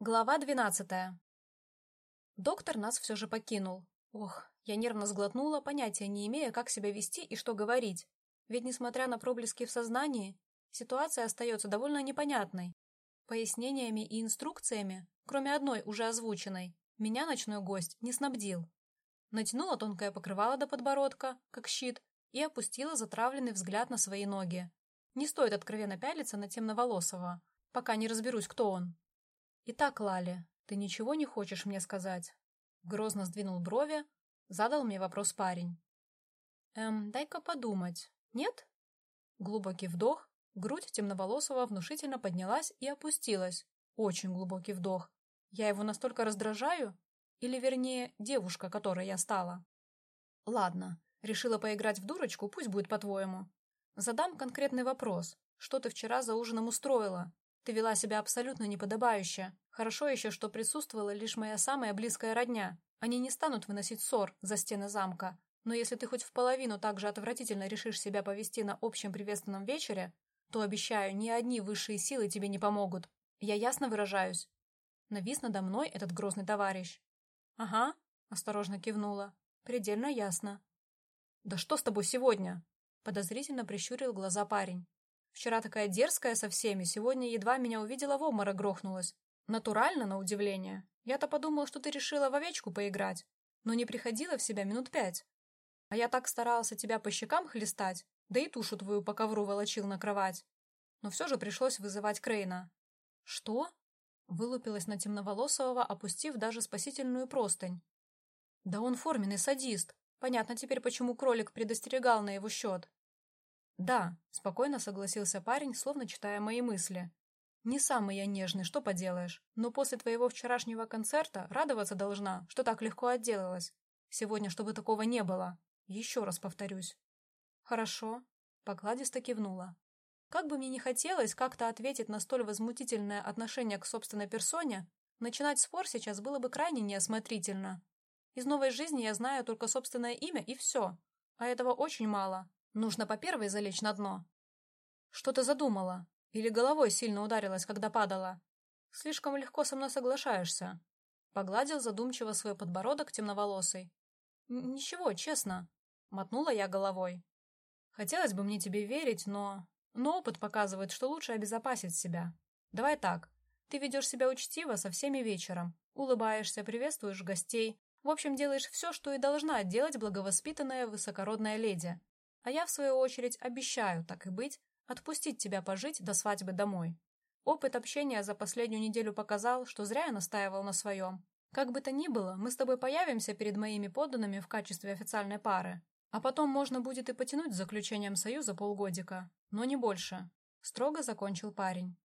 Глава двенадцатая. Доктор нас все же покинул. Ох, я нервно сглотнула, понятия не имея, как себя вести и что говорить. Ведь, несмотря на проблески в сознании, ситуация остается довольно непонятной. Пояснениями и инструкциями, кроме одной уже озвученной, меня ночной гость не снабдил. Натянула тонкое покрывало до подбородка, как щит, и опустила затравленный взгляд на свои ноги. Не стоит откровенно пялиться на темноволосого, пока не разберусь, кто он. «Итак, Лали, ты ничего не хочешь мне сказать?» Грозно сдвинул брови, задал мне вопрос парень. «Эм, дай-ка подумать. Нет?» Глубокий вдох, грудь темноволосого внушительно поднялась и опустилась. Очень глубокий вдох. Я его настолько раздражаю? Или, вернее, девушка, которой я стала? Ладно, решила поиграть в дурочку, пусть будет по-твоему. Задам конкретный вопрос. Что ты вчера за ужином устроила? Ты вела себя абсолютно неподобающе. Хорошо еще, что присутствовала лишь моя самая близкая родня. Они не станут выносить ссор за стены замка. Но если ты хоть в половину так же отвратительно решишь себя повести на общем приветственном вечере, то, обещаю, ни одни высшие силы тебе не помогут. Я ясно выражаюсь. Навис надо мной этот грозный товарищ. «Ага», — осторожно кивнула. «Предельно ясно». «Да что с тобой сегодня?» Подозрительно прищурил глаза парень. Вчера такая дерзкая со всеми, сегодня едва меня увидела в обморок грохнулась. Натурально, на удивление. Я-то подумала, что ты решила в овечку поиграть, но не приходила в себя минут пять. А я так старался тебя по щекам хлестать, да и тушу твою по ковру волочил на кровать. Но все же пришлось вызывать Крейна. Что? Вылупилась на темноволосого, опустив даже спасительную простынь. Да он форменный садист. Понятно теперь, почему кролик предостерегал на его счет. «Да», — спокойно согласился парень, словно читая мои мысли. «Не самый я нежный, что поделаешь, но после твоего вчерашнего концерта радоваться должна, что так легко отделалась. Сегодня, чтобы такого не было. Еще раз повторюсь». «Хорошо», — покладисто кивнула. Как бы мне не хотелось как-то ответить на столь возмутительное отношение к собственной персоне, начинать спор сейчас было бы крайне неосмотрительно. Из новой жизни я знаю только собственное имя и все, а этого очень мало. Нужно по первой залечь на дно. Что ты задумала? Или головой сильно ударилась, когда падала? Слишком легко со мной соглашаешься. Погладил задумчиво свой подбородок темноволосый. Ничего, честно. Мотнула я головой. Хотелось бы мне тебе верить, но... Но опыт показывает, что лучше обезопасить себя. Давай так. Ты ведешь себя учтиво со всеми вечером. Улыбаешься, приветствуешь гостей. В общем, делаешь все, что и должна делать благовоспитанная высокородная леди. А я, в свою очередь, обещаю, так и быть, отпустить тебя пожить до свадьбы домой. Опыт общения за последнюю неделю показал, что зря я настаивал на своем. Как бы то ни было, мы с тобой появимся перед моими подданными в качестве официальной пары. А потом можно будет и потянуть с заключением союза полгодика, но не больше. Строго закончил парень.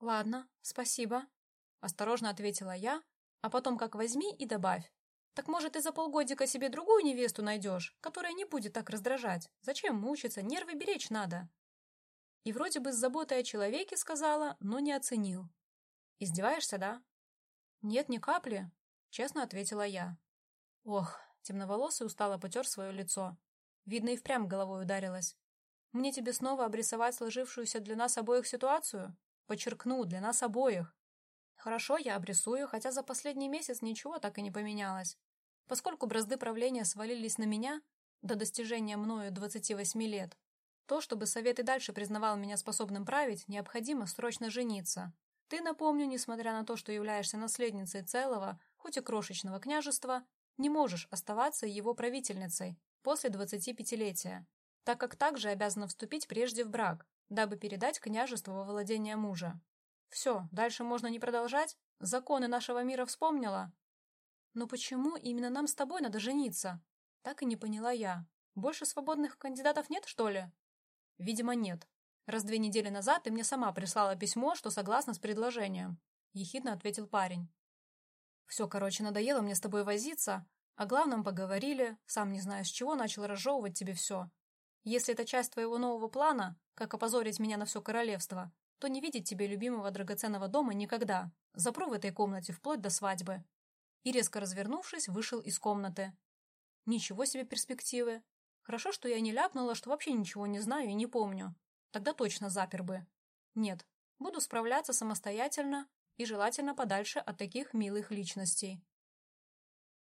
«Ладно, спасибо», — осторожно ответила я, а потом как возьми и добавь. Так может, и за полгодика себе другую невесту найдешь, которая не будет так раздражать. Зачем мучиться, нервы беречь надо. И вроде бы с заботой о человеке сказала, но не оценил. Издеваешься, да? Нет, ни капли, честно ответила я. Ох, темноволосый устало потер свое лицо. Видно, и впрямь головой ударилась. Мне тебе снова обрисовать сложившуюся для нас обоих ситуацию? Подчеркну, для нас обоих. Хорошо, я обрисую, хотя за последний месяц ничего так и не поменялось. Поскольку бразды правления свалились на меня до достижения мною 28 лет, то, чтобы совет и дальше признавал меня способным править, необходимо срочно жениться. Ты, напомню, несмотря на то, что являешься наследницей целого, хоть и крошечного княжества, не можешь оставаться его правительницей после 25-летия, так как также обязана вступить прежде в брак, дабы передать княжество во владение мужа. Все, дальше можно не продолжать? Законы нашего мира вспомнила? Но почему именно нам с тобой надо жениться? Так и не поняла я. Больше свободных кандидатов нет, что ли? Видимо, нет. Раз две недели назад ты мне сама прислала письмо, что согласна с предложением. Ехидно ответил парень. Все, короче, надоело мне с тобой возиться. О главном поговорили, сам не знаю с чего начал разжевывать тебе все. Если это часть твоего нового плана, как опозорить меня на все королевство, то не видеть тебе любимого драгоценного дома никогда. Запру в этой комнате вплоть до свадьбы. И, резко развернувшись, вышел из комнаты. Ничего себе перспективы. Хорошо, что я не ляпнула, что вообще ничего не знаю и не помню. Тогда точно запер бы. Нет, буду справляться самостоятельно и желательно подальше от таких милых личностей.